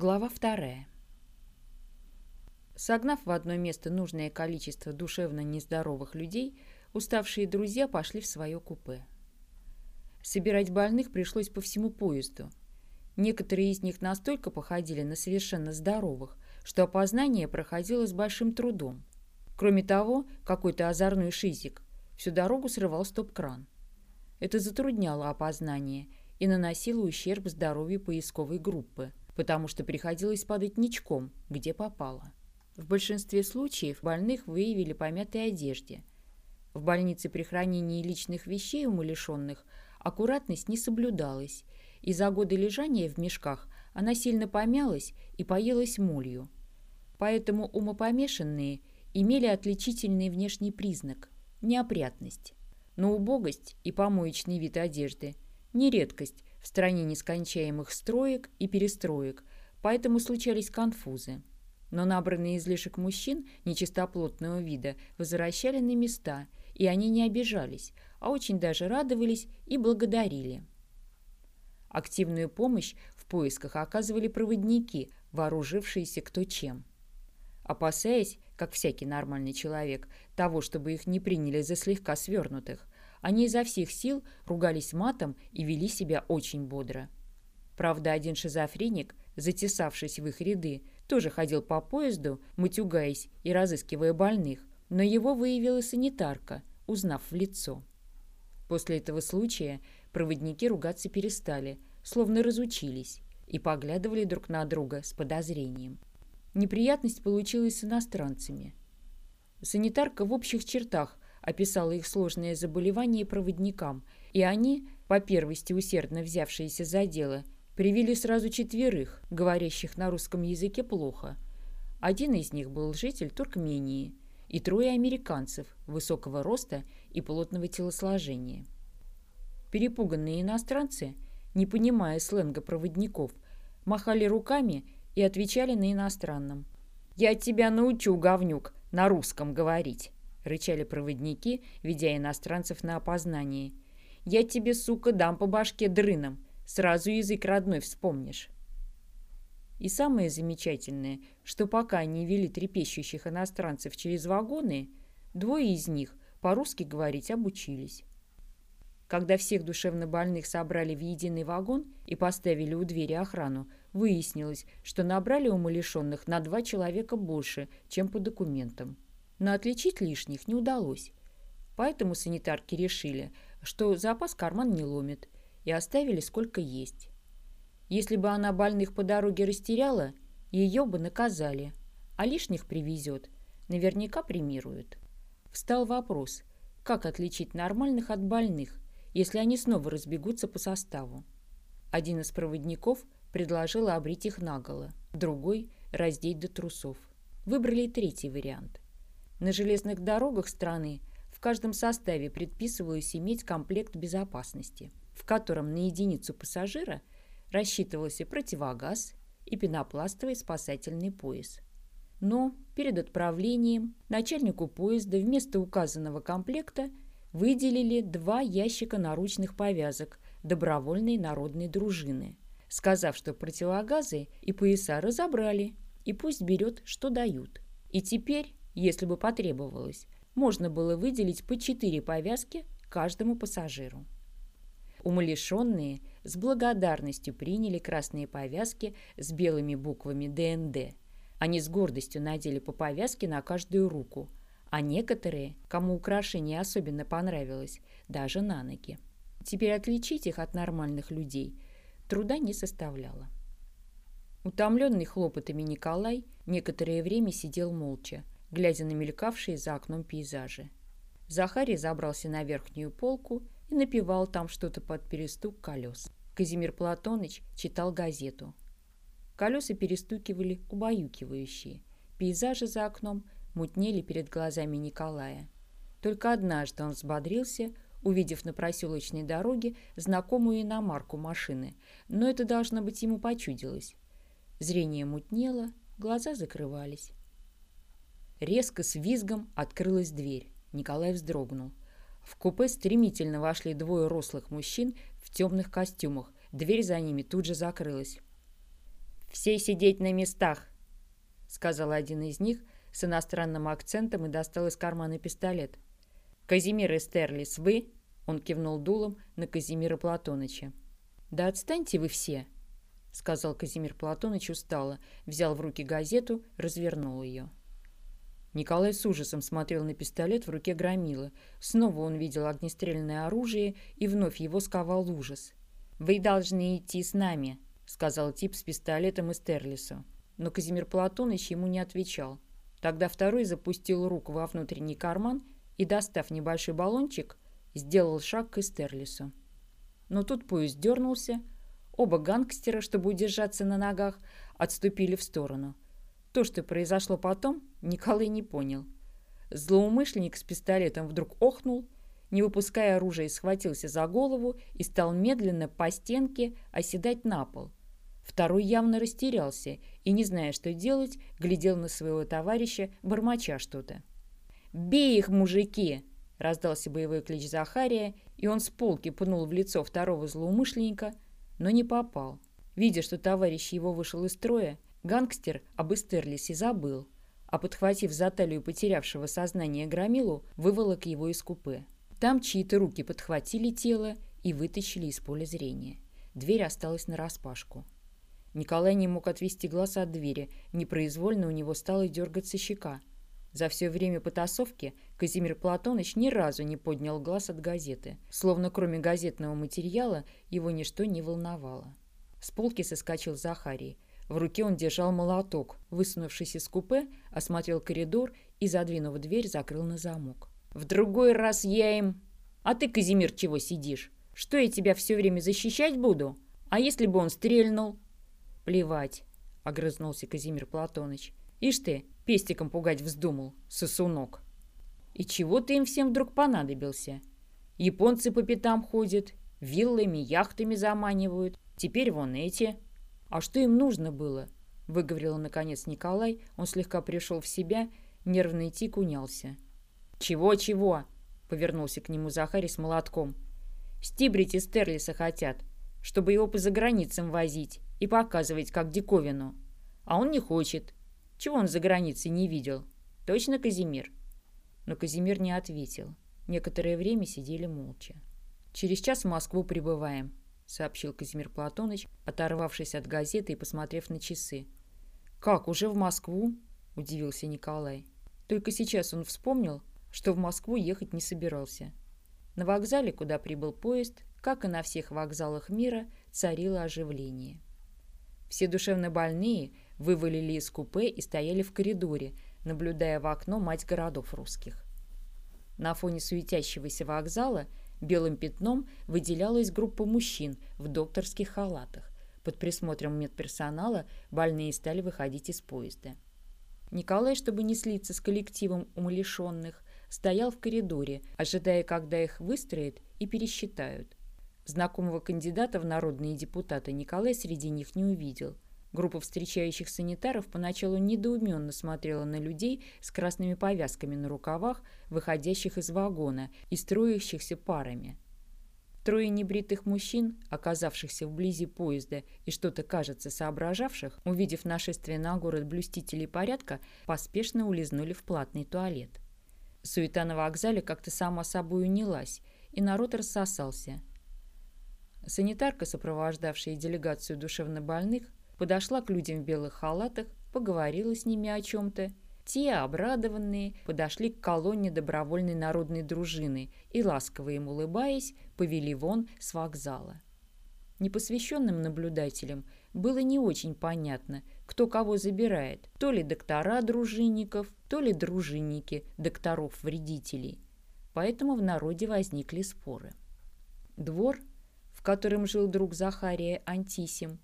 Глава вторая. Согнав в одно место нужное количество душевно нездоровых людей, уставшие друзья пошли в свое купе. Собирать больных пришлось по всему поезду. Некоторые из них настолько походили на совершенно здоровых, что опознание проходило с большим трудом. Кроме того, какой-то озорной шизик всю дорогу срывал стоп-кран. Это затрудняло опознание и наносило ущерб здоровью поисковой группы, потому что приходилось падать ничком, где попало. В большинстве случаев больных выявили по мятой одежде. В больнице при хранении личных вещей умалишенных аккуратность не соблюдалась, и за годы лежания в мешках она сильно помялась и поелась молью. Поэтому умопомешанные имели отличительный внешний признак – неопрятность. Но убогость и помоечный вид одежды – не редкость в стране нескончаемых строек и перестроек, поэтому случались конфузы. Но набранный излишек мужчин нечистоплотного вида возвращали на места, и они не обижались, а очень даже радовались и благодарили. Активную помощь в поисках оказывали проводники, вооружившиеся кто чем. Опасаясь, как всякий нормальный человек, того, чтобы их не приняли за слегка свернутых, они изо всех сил ругались матом и вели себя очень бодро. Правда, один шизофреник, затесавшись в их ряды, тоже ходил по поезду, матюгаясь и разыскивая больных, но его выявила санитарка, узнав в лицо. После этого случая проводники ругаться перестали, словно разучились, и поглядывали друг на друга с подозрением. Неприятность получилась с иностранцами. Санитарка в общих чертах описала их сложное заболевание проводникам, и они, по первости усердно взявшиеся за дело, привели сразу четверых, говорящих на русском языке плохо. Один из них был житель Туркмении и трое американцев высокого роста и плотного телосложения. Перепуганные иностранцы, не понимая сленга проводников, махали руками и отвечали на иностранном. «Я тебя научу, говнюк, на русском говорить!» — рычали проводники, ведя иностранцев на опознание. «Я тебе, сука, дам по башке дрыном!» Сразу язык родной вспомнишь. И самое замечательное, что пока они вели трепещущих иностранцев через вагоны, двое из них по-русски говорить обучились. Когда всех душевнобольных собрали в единый вагон и поставили у двери охрану, выяснилось, что набрали умалишенных на два человека больше, чем по документам. Но отличить лишних не удалось. Поэтому санитарки решили, что запас карман не ломит – и оставили сколько есть. Если бы она больных по дороге растеряла, ее бы наказали, а лишних привезет, наверняка премируют. Встал вопрос, как отличить нормальных от больных, если они снова разбегутся по составу. Один из проводников предложил обрить их наголо, другой – раздеть до трусов. Выбрали третий вариант. На железных дорогах страны в каждом составе предписывалось иметь комплект безопасности – в котором на единицу пассажира рассчитывался противогаз и пенопластовый спасательный пояс. Но перед отправлением начальнику поезда вместо указанного комплекта выделили два ящика наручных повязок добровольной народной дружины, сказав, что противогазы и пояса разобрали, и пусть берет, что дают. И теперь, если бы потребовалось, можно было выделить по четыре повязки каждому пассажиру. Умалишенные с благодарностью приняли красные повязки с белыми буквами ДНД. Они с гордостью надели по повязке на каждую руку, а некоторые, кому украшение особенно понравилось, даже на ноги. Теперь отличить их от нормальных людей труда не составляло. Утомленный хлопотами Николай некоторое время сидел молча, глядя на мелькавшие за окном пейзажи. Захарий забрался на верхнюю полку и напевал там что-то под перестук колес. Казимир Платоныч читал газету. Колеса перестукивали убаюкивающие. Пейзажи за окном мутнели перед глазами Николая. Только однажды он взбодрился, увидев на проселочной дороге знакомую иномарку машины, но это, должно быть, ему почудилось. Зрение мутнело, глаза закрывались. Резко с визгом открылась дверь. Николай вздрогнул. В купе стремительно вошли двое рослых мужчин в темных костюмах. Дверь за ними тут же закрылась. «Все сидеть на местах!» — сказал один из них с иностранным акцентом и достал из кармана пистолет. «Казимир Эстерлис, вы?» — он кивнул дулом на Казимира Платоныча. «Да отстаньте вы все!» — сказал Казимир Платоныч устало, взял в руки газету, развернул ее. Николай с ужасом смотрел на пистолет в руке громила. Снова он видел огнестрельное оружие, и вновь его сковал ужас. «Вы должны идти с нами», — сказал тип с пистолетом из Терлису. Но Казимир Платоныч ему не отвечал. Тогда второй запустил руку во внутренний карман и, достав небольшой баллончик, сделал шаг к Эстерлису. Но тут поезд дернулся. Оба гангстера, чтобы удержаться на ногах, отступили в сторону. То, что произошло потом, Николай не понял. Злоумышленник с пистолетом вдруг охнул, не выпуская оружия, схватился за голову и стал медленно по стенке оседать на пол. Второй явно растерялся и, не зная, что делать, глядел на своего товарища, бормоча что-то. «Бей их, мужики!» — раздался боевой клич Захария, и он с полки пнул в лицо второго злоумышленника, но не попал. Видя, что товарищ его вышел из строя, гангстер об Эстерлисе забыл, а, подхватив за талию потерявшего сознание громилу, выволок его из купе. Там чьи-то руки подхватили тело и вытащили из поля зрения. Дверь осталась нараспашку. Николай не мог отвести глаз от двери, непроизвольно у него стала дергаться щека. За все время потасовки Казимир Платоныч ни разу не поднял глаз от газеты, словно кроме газетного материала его ничто не волновало. С полки соскочил Захарий. В руке он держал молоток, высунувшись из купе, осмотрел коридор и, задвинув дверь, закрыл на замок. В другой раз я им... А ты, Казимир, чего сидишь? Что я тебя все время защищать буду? А если бы он стрельнул? Плевать, огрызнулся Казимир Платоныч. Ишь ты, пестиком пугать вздумал, сосунок. И чего ты им всем вдруг понадобился? Японцы по пятам ходят, виллами, яхтами заманивают. Теперь вон эти. А что им нужно было? Выговорил наконец Николай. Он слегка пришел в себя, нервный тик унялся. «Чего-чего?» — повернулся к нему Захарий с молотком. «Стибрить из Стерлиса хотят, чтобы его по заграницам возить и показывать, как диковину. А он не хочет. Чего он за границей не видел? Точно Казимир?» Но Казимир не ответил. Некоторое время сидели молча. «Через час в Москву прибываем», — сообщил Казимир Платоныч, оторвавшись от газеты и посмотрев на часы. «Как, уже в Москву?» — удивился Николай. Только сейчас он вспомнил, что в Москву ехать не собирался. На вокзале, куда прибыл поезд, как и на всех вокзалах мира, царило оживление. Все душевно больные вывалили из купе и стояли в коридоре, наблюдая в окно мать городов русских. На фоне суетящегося вокзала белым пятном выделялась группа мужчин в докторских халатах. Под присмотром медперсонала больные стали выходить из поезда. Николай, чтобы не слиться с коллективом умалишенных, стоял в коридоре, ожидая, когда их выстроят и пересчитают. Знакомого кандидата в народные депутаты Николай среди них не увидел. Группа встречающих санитаров поначалу недоуменно смотрела на людей с красными повязками на рукавах, выходящих из вагона и строящихся парами. Трое небритых мужчин, оказавшихся вблизи поезда и что-то, кажется, соображавших, увидев нашествие на город блюстителей порядка, поспешно улизнули в платный туалет. Суета на вокзале как-то сама собой унялась, и народ рассосался. Санитарка, сопровождавшая делегацию душевнобольных, подошла к людям в белых халатах, поговорила с ними о чем-то. Те, обрадованные, подошли к колонне добровольной народной дружины и, ласково им улыбаясь, повели вон с вокзала. Непосвященным наблюдателям было не очень понятно, кто кого забирает, то ли доктора дружинников, то ли дружинники докторов-вредителей. Поэтому в народе возникли споры. Двор, в котором жил друг Захария Антисим,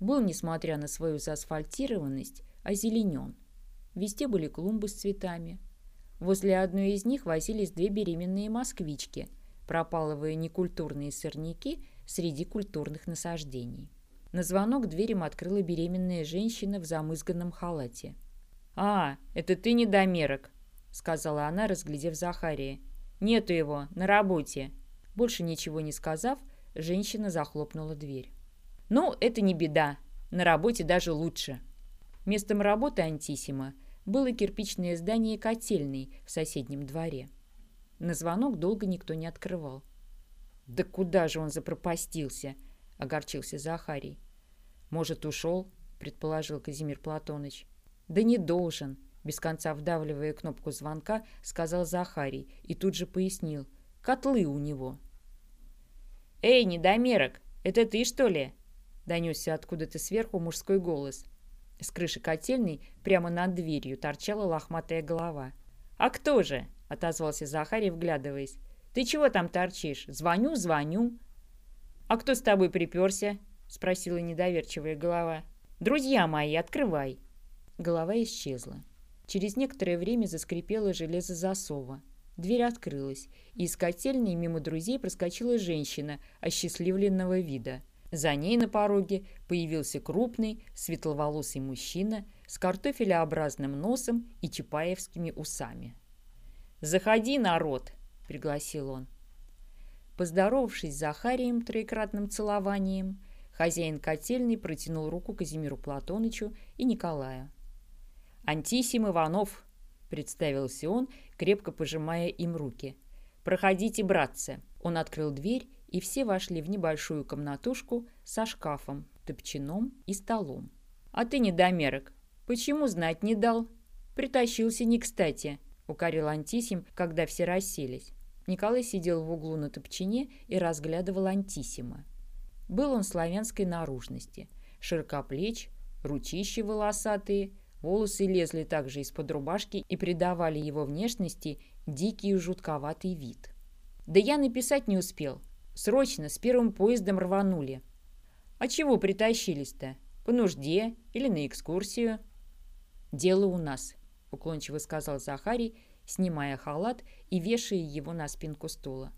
был, несмотря на свою заасфальтированность, озеленен. Везде были клумбы с цветами. Возле одной из них возились две беременные москвички, пропалывая некультурные сорняки среди культурных насаждений. На звонок дверям открыла беременная женщина в замызганном халате. «А, это ты недомерок», — сказала она, разглядев Захария. «Нету его, на работе». Больше ничего не сказав, женщина захлопнула дверь. «Ну, это не беда», На работе даже лучше. Местом работы Антисима было кирпичное здание котельной в соседнем дворе. На звонок долго никто не открывал. «Да куда же он запропастился?» — огорчился Захарий. «Может, ушел?» — предположил Казимир Платоныч. «Да не должен», — без конца вдавливая кнопку звонка, сказал Захарий и тут же пояснил. «Котлы у него». «Эй, недомерок, это ты, что ли?» — донесся откуда-то сверху мужской голос. С крыши котельной прямо над дверью торчала лохматая голова. «А кто же?» — отозвался Захарий, вглядываясь. «Ты чего там торчишь? Звоню, звоню». «А кто с тобой приперся?» — спросила недоверчивая голова. «Друзья мои, открывай!» Голова исчезла. Через некоторое время заскрипело железо засова. Дверь открылась, и из котельной мимо друзей проскочила женщина осчастливленного вида. За ней на пороге появился крупный, светловолосый мужчина с картофелеобразным носом и чапаевскими усами. «Заходи, народ!» — пригласил он. Поздоровавшись с Захарием троекратным целованием, хозяин котельной протянул руку Казимиру Платонычу и Николаю. «Антисим Иванов!» — представился он, крепко пожимая им руки. «Проходите, братцы!» Он открыл дверь, и все вошли в небольшую комнатушку со шкафом, топчаном и столом. «А ты, недомерок, почему знать не дал?» «Притащился не кстати», — укорил Антисим, когда все расселись. Николай сидел в углу на топчине и разглядывал Антисима. Был он славянской наружности, широкоплеч, ручищи волосатые, волосы лезли также из-под рубашки и придавали его внешности дикий и жутковатый вид. «Да я написать не успел. Срочно, с первым поездом рванули. А чего притащились-то? По нужде или на экскурсию? Дело у нас, уклончиво сказал Захарий, снимая халат и вешая его на спинку стула.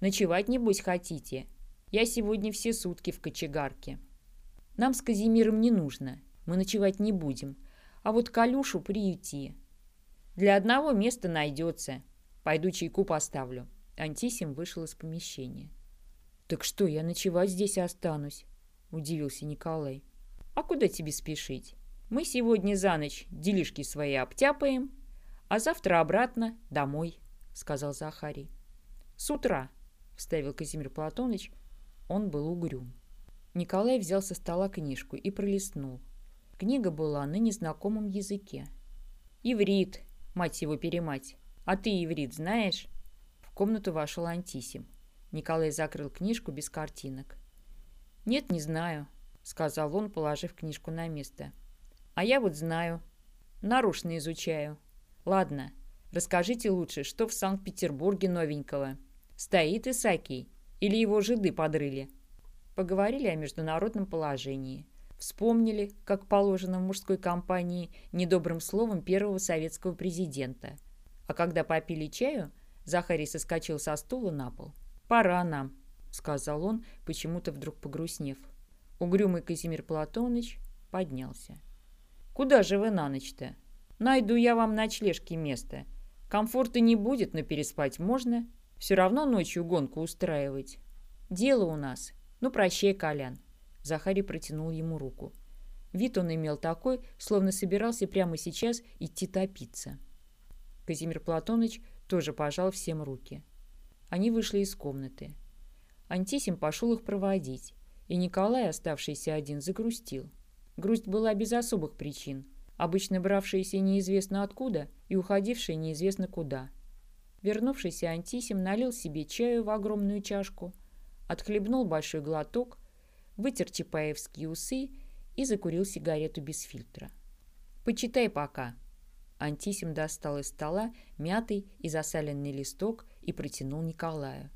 Ночевать, небось, хотите? Я сегодня все сутки в кочегарке. Нам с Казимиром не нужно, мы ночевать не будем, а вот Калюшу приюти. Для одного места найдется. Пойду чайку поставлю. Антисим вышел из помещения. «Так что, я ночевать здесь останусь?» – удивился Николай. «А куда тебе спешить? Мы сегодня за ночь делишки свои обтяпаем, а завтра обратно домой», – сказал Захарий. «С утра», – вставил Казимир Платоныч. Он был угрюм. Николай взял со стола книжку и пролистнул. Книга была на незнакомом языке. «Иврит, мать его перемать. А ты иврит знаешь?» В комнату вошел Антисим. Николай закрыл книжку без картинок. «Нет, не знаю», — сказал он, положив книжку на место. «А я вот знаю. Нарушно изучаю. Ладно, расскажите лучше, что в Санкт-Петербурге новенького? Стоит Исакий или его жиды подрыли?» Поговорили о международном положении. Вспомнили, как положено в мужской компании, недобрым словом первого советского президента. А когда попили чаю, Захарий соскочил со стула на пол. «Пора нам», — сказал он, почему-то вдруг погрустнев. Угрюмый Казимир Платоныч поднялся. «Куда же вы на ночь-то? Найду я вам ночлежки место. Комфорта не будет, но переспать можно. Все равно ночью гонку устраивать. Дело у нас. Ну, прощай, Колян». Захарий протянул ему руку. Вид он имел такой, словно собирался прямо сейчас идти топиться. Казимир Платоныч тоже пожал всем руки. Они вышли из комнаты. Антисим пошел их проводить, и Николай, оставшийся один, загрустил. Грусть была без особых причин, обычно бравшаяся неизвестно откуда и уходившая неизвестно куда. Вернувшийся Антисим налил себе чаю в огромную чашку, отхлебнул большой глоток, вытер чапаевские усы и закурил сигарету без фильтра. «Почитай пока», Антисим достал из стола мятый и засаленный листок и протянул Николаю.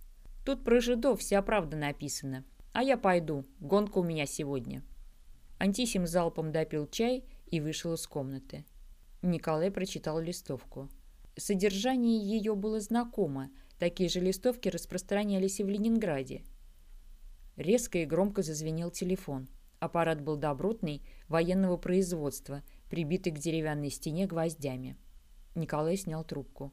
«Тут про жидов вся правда написана. А я пойду. Гонка у меня сегодня». Антисим залпом допил чай и вышел из комнаты. Николай прочитал листовку. Содержание ее было знакомо. Такие же листовки распространялись и в Ленинграде. Резко и громко зазвенел телефон. Аппарат был добротный, военного производства – прибитый к деревянной стене гвоздями. Николай снял трубку.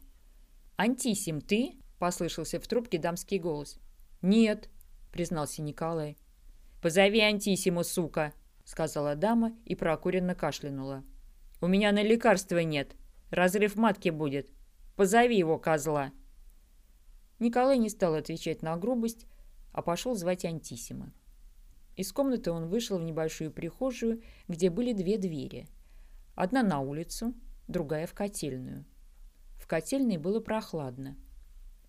«Антисим, ты?» – послышался в трубке дамский голос. «Нет», – признался Николай. «Позови Антисиму, сука!» — сказала дама и прокуренно кашлянула. «У меня на лекарства нет. Разрыв матки будет. Позови его, козла!» Николай не стал отвечать на грубость, а пошел звать Антисима. Из комнаты он вышел в небольшую прихожую, где были две двери. Одна на улицу, другая в котельную. В котельной было прохладно.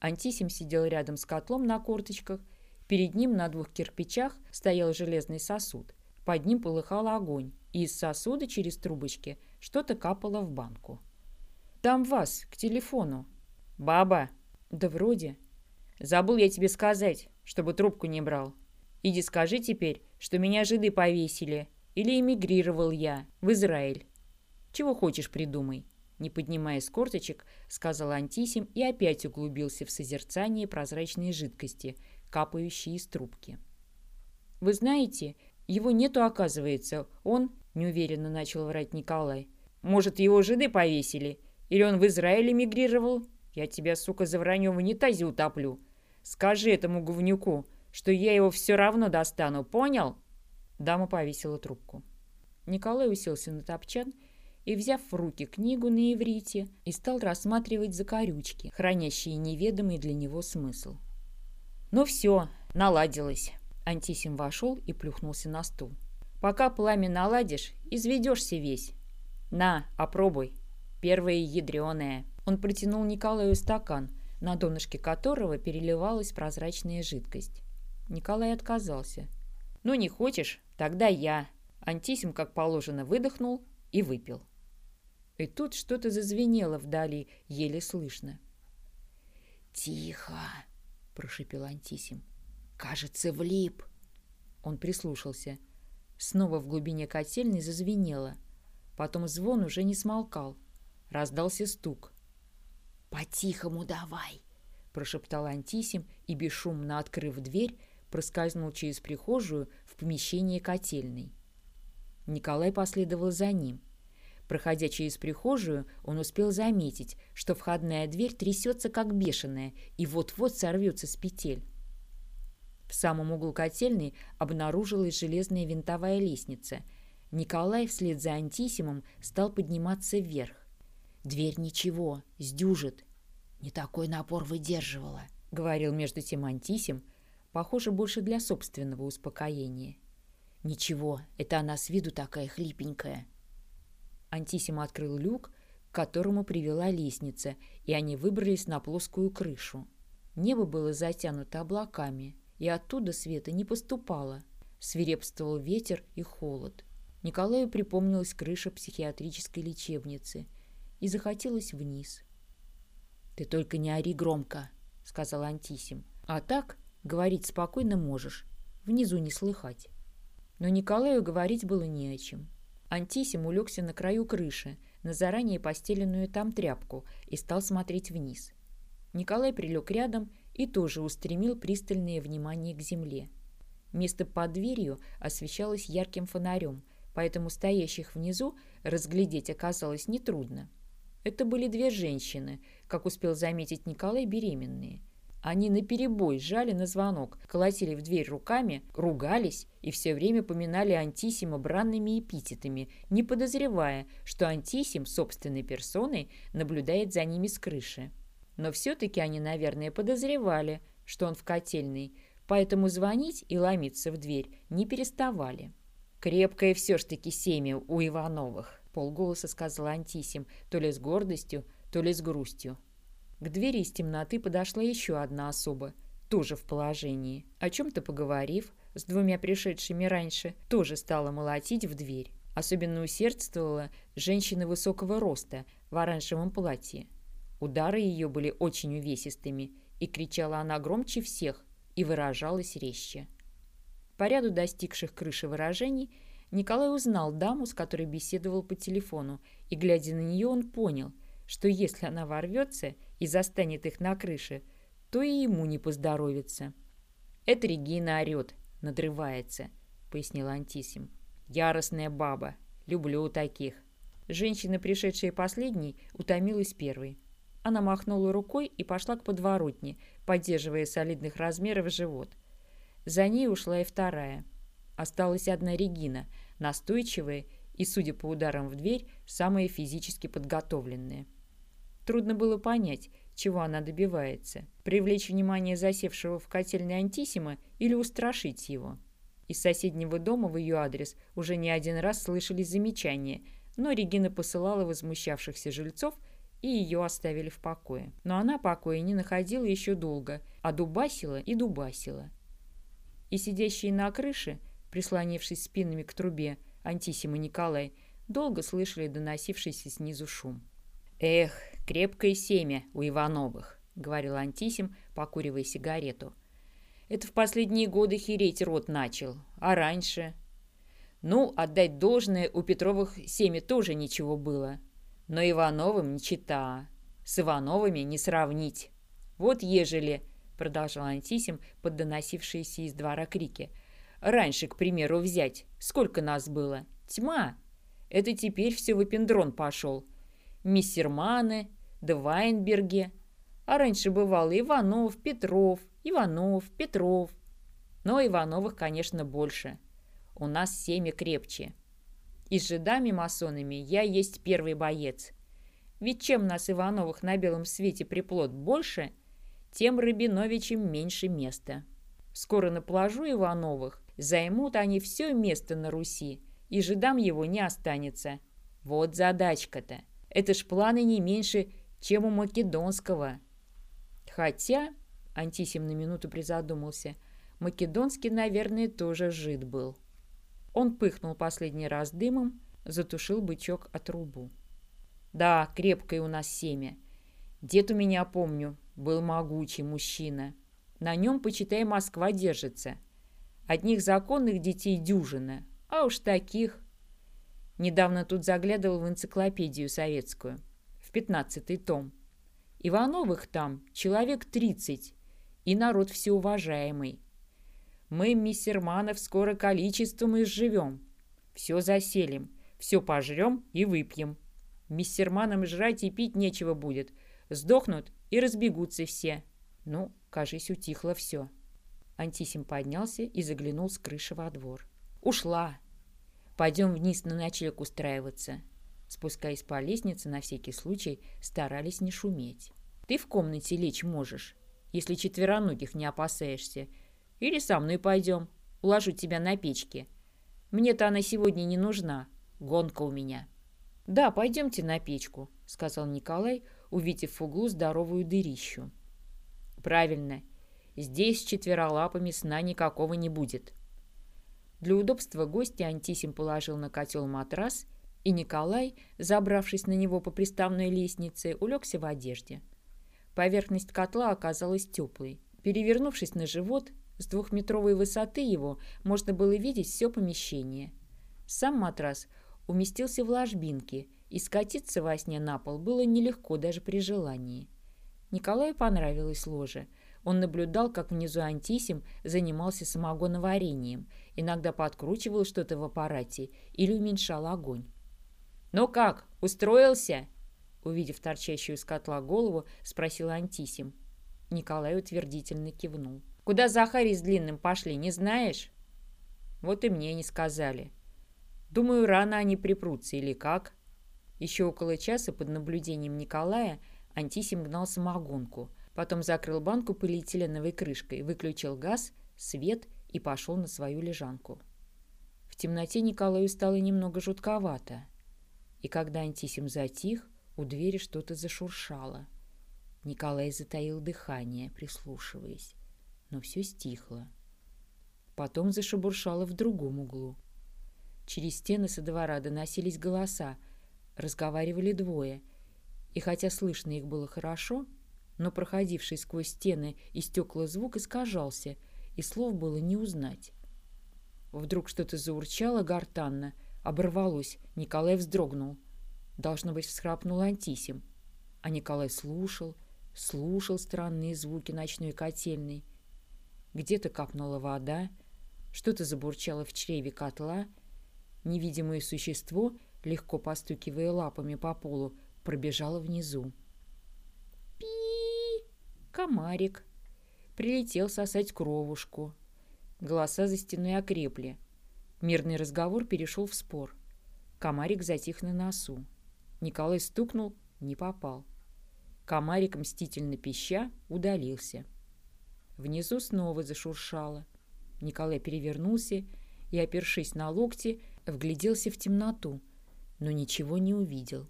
Антисим сидел рядом с котлом на корточках. Перед ним на двух кирпичах стоял железный сосуд. Под ним полыхал огонь, и из сосуда через трубочки что-то капало в банку. «Там вас, к телефону». «Баба!» «Да вроде». «Забыл я тебе сказать, чтобы трубку не брал. Иди скажи теперь, что меня жиды повесили, или эмигрировал я в Израиль. Чего хочешь, придумай». Не поднимая с корточек, сказал Антисим и опять углубился в созерцание прозрачной жидкости, капающей из трубки. «Вы знаете, его нету, оказывается. Он...» — неуверенно начал врать Николай. «Может, его жиды повесили? Или он в Израиль эмигрировал? Я тебя, сука, за вранье в унитазе утоплю. Скажи этому говнюку, что я его все равно достану, понял?» Дама повесила трубку. Николай уселся на топчан и, взяв в руки книгу на иврите, и стал рассматривать закорючки, хранящие неведомый для него смысл. «Ну все, наладилось». Антисим вошел и плюхнулся на стул. «Пока пламя наладишь, изведешься весь. На, опробуй. Первое ядреное». Он протянул Николаю стакан, на донышке которого переливалась прозрачная жидкость. Николай отказался. «Ну, не хочешь? Тогда я». Антисим, как положено, выдохнул и выпил. И тут что-то зазвенело вдали, еле слышно. «Тихо!» – прошипел Антисим. «Кажется, влип». Он прислушался. Снова в глубине котельной зазвенело. Потом звон уже не смолкал. Раздался стук. «По-тихому давай!» – прошептал Антисим и, бесшумно открыв дверь, проскользнул через прихожую в помещение котельной. Николай последовал за ним. Проходя через прихожую, он успел заметить, что входная дверь трясется как бешеная и вот-вот сорвется с петель. В самом углу котельной обнаружилась железная винтовая лестница. Николай вслед за Антисимом стал подниматься вверх. «Дверь ничего, сдюжит. Не такой напор выдерживала», — говорил между тем Антисим, похоже, больше для собственного успокоения. «Ничего, это она с виду такая хлипенькая». Антисим открыл люк, к которому привела лестница, и они выбрались на плоскую крышу. Небо было затянуто облаками, и оттуда света не поступало. Свирепствовал ветер и холод. Николаю припомнилась крыша психиатрической лечебницы, и захотелось вниз. «Ты только не ори громко», — сказал Антисим. «А так говорить спокойно можешь, внизу не слыхать». Но Николаю говорить было не о чем. Антисим улегся на краю крыши, на заранее постеленную там тряпку, и стал смотреть вниз. Николай прилег рядом и тоже устремил пристальное внимание к земле. Место под дверью освещалось ярким фонарем, поэтому стоящих внизу разглядеть оказалось нетрудно. Это были две женщины, как успел заметить Николай, беременные. Они наперебой жали на звонок, колотили в дверь руками, ругались и все время поминали Антисима бранными эпитетами, не подозревая, что Антисим собственной персоной наблюдает за ними с крыши. Но все-таки они, наверное, подозревали, что он в котельной, поэтому звонить и ломиться в дверь не переставали. Крепкое все ж таки семя у Ивановых полголоса сказал Антисим, то ли с гордостью, то ли с грустью. К двери из темноты подошла еще одна особа, тоже в положении. О чем-то поговорив, с двумя пришедшими раньше, тоже стала молотить в дверь. Особенно усердствовала женщина высокого роста в оранжевом платье. Удары ее были очень увесистыми, и кричала она громче всех и выражалась резче. По ряду достигших крыши выражений – Николай узнал даму, с которой беседовал по телефону, и, глядя на нее, он понял, что если она ворвется и застанет их на крыше, то и ему не поздоровится. «Это Регина орет, надрывается», — пояснил Антисим. «Яростная баба. Люблю таких». Женщина, пришедшая последней, утомилась первой. Она махнула рукой и пошла к подворотне, поддерживая солидных размеров живот. За ней ушла и вторая — Осталась одна Регина, настойчивая и, судя по ударам в дверь, самая физически подготовленная. Трудно было понять, чего она добивается – привлечь внимание засевшего в котельной Антисима или устрашить его. Из соседнего дома в ее адрес уже не один раз слышались замечания, но Регина посылала возмущавшихся жильцов, и ее оставили в покое. Но она покоя не находила еще долго, а дубасила и дубасила. И сидящие на крыше, прислонившись спинами к трубе, Антисим и Николай, долго слышали доносившийся снизу шум. «Эх, крепкое семя у Ивановых», — говорил Антисим, покуривая сигарету. «Это в последние годы хереть рот начал, а раньше...» «Ну, отдать должное, у Петровых семя тоже ничего было. Но Ивановым не чита, с Ивановыми не сравнить. Вот ежели...» — продолжал Антисим под доносившиеся из двора крики. «Раньше, к примеру, взять. Сколько нас было? Тьма. Это теперь все в эпендрон пошел. Миссерманы, да. А раньше бывало Иванов, Петров, Иванов, Петров. Но Ивановых, конечно, больше. У нас семя крепче. И с жидами-масонами я есть первый боец. Ведь чем нас Ивановых на белом свете приплод больше — тем Рабиновичем меньше места. Скоро на плажу Ивановых займут они все место на Руси, и жидам его не останется. Вот задачка-то. Это ж планы не меньше, чем у Македонского. Хотя, Антисим на минуту призадумался, Македонский, наверное, тоже жид был. Он пыхнул последний раз дымом, затушил бычок от трубу. Да, крепкое у нас семя. Дед у меня, помню, был могучий мужчина. На нем, почитай, Москва держится. Одних законных детей дюжина, а уж таких... Недавно тут заглядывал в энциклопедию советскую, пятнадцатый том. Ивановых там человек тридцать, и народ всеуважаемый. Мы, миссерманов, скоро количеством изживем. Все заселим, все пожрем и выпьем. Миссерманам жрать и пить нечего будет. Сдохнут и разбегутся все. Ну, кажись, утихло все. Антисим поднялся и заглянул с крыши во двор. «Ушла. Пойдем вниз на ночлег устраиваться». Спускаясь по лестнице, на всякий случай старались не шуметь. «Ты в комнате лечь можешь, если четвероногих не опасаешься. Или со мной пойдем, уложу тебя на печке. Мне-то она сегодня не нужна, гонка у меня». «Да, пойдемте на печку», — сказал Николай, увидев в углу здоровую дырищу. «Правильно. Здесь с четверолапами сна никакого не будет». Для удобства гостя Антисим положил на котел матрас, и Николай, забравшись на него по приставной лестнице, улегся в одежде. Поверхность котла оказалась теплой. Перевернувшись на живот, с двухметровой высоты его можно было видеть все помещение. Сам матрас уместился в ложбинке, и скатиться во сне на пол было нелегко даже при желании. Николаю понравилось ложе. Он наблюдал, как внизу Антисим занимался самогоноварением, иногда подкручивал что-то в аппарате или уменьшал огонь. «Ну как, устроился?» Увидев торчащую из котла голову, спросил Антисим. Николай утвердительно кивнул. «Куда Захарий с Длинным пошли, не знаешь?» «Вот и мне не сказали. Думаю, рано они припрутся или как?» Еще около часа под наблюдением Николая Антисим гнал самогонку, потом закрыл банку полиэтиленовой крышкой, выключил газ, свет и пошел на свою лежанку. В темноте Николаю стало немного жутковато. И когда Антисим затих, у двери что-то зашуршало. Николай затаил дыхание, прислушиваясь, но все стихло. Потом зашебуршало в другом углу. Через стены со двора доносились голоса, разговаривали двое, и хотя слышно их было хорошо, но проходивший сквозь стены и стекла звук искажался, и слов было не узнать. Вдруг что-то заурчало гортанно, оборвалось, Николай вздрогнул. Должно быть, всхрапнул Антисим. А Николай слушал, слушал странные звуки ночной котельной. Где-то капнула вода, что-то забурчало в чреве котла. Невидимое существо легко постукивая лапами по полу, пробежала внизу. пи Комарик. Прилетел сосать кровушку. Голоса за стеной окрепли. Мирный разговор перешел в спор. Комарик затих на носу. Николай стукнул, не попал. Комарик, мстительно пища, удалился. Внизу снова зашуршало. Николай перевернулся и, опершись на локти, вгляделся в темноту, но ничего не увидел.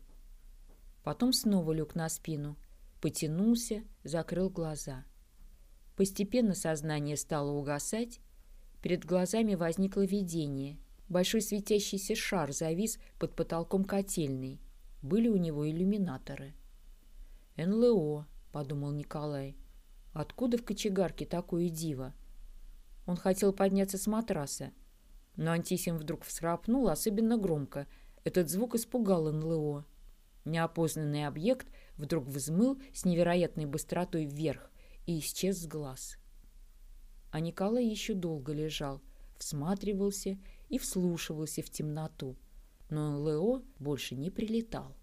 Потом снова лег на спину, потянулся, закрыл глаза. Постепенно сознание стало угасать, перед глазами возникло видение. Большой светящийся шар завис под потолком котельной. Были у него иллюминаторы. «НЛО», — подумал Николай. «Откуда в кочегарке такое диво?» Он хотел подняться с матраса, но Антисим вдруг всхрапнул особенно громко. Этот звук испугал НЛО. Неопознанный объект вдруг взмыл с невероятной быстротой вверх и исчез с глаз. А Николай еще долго лежал, всматривался и вслушивался в темноту, но НЛО больше не прилетал.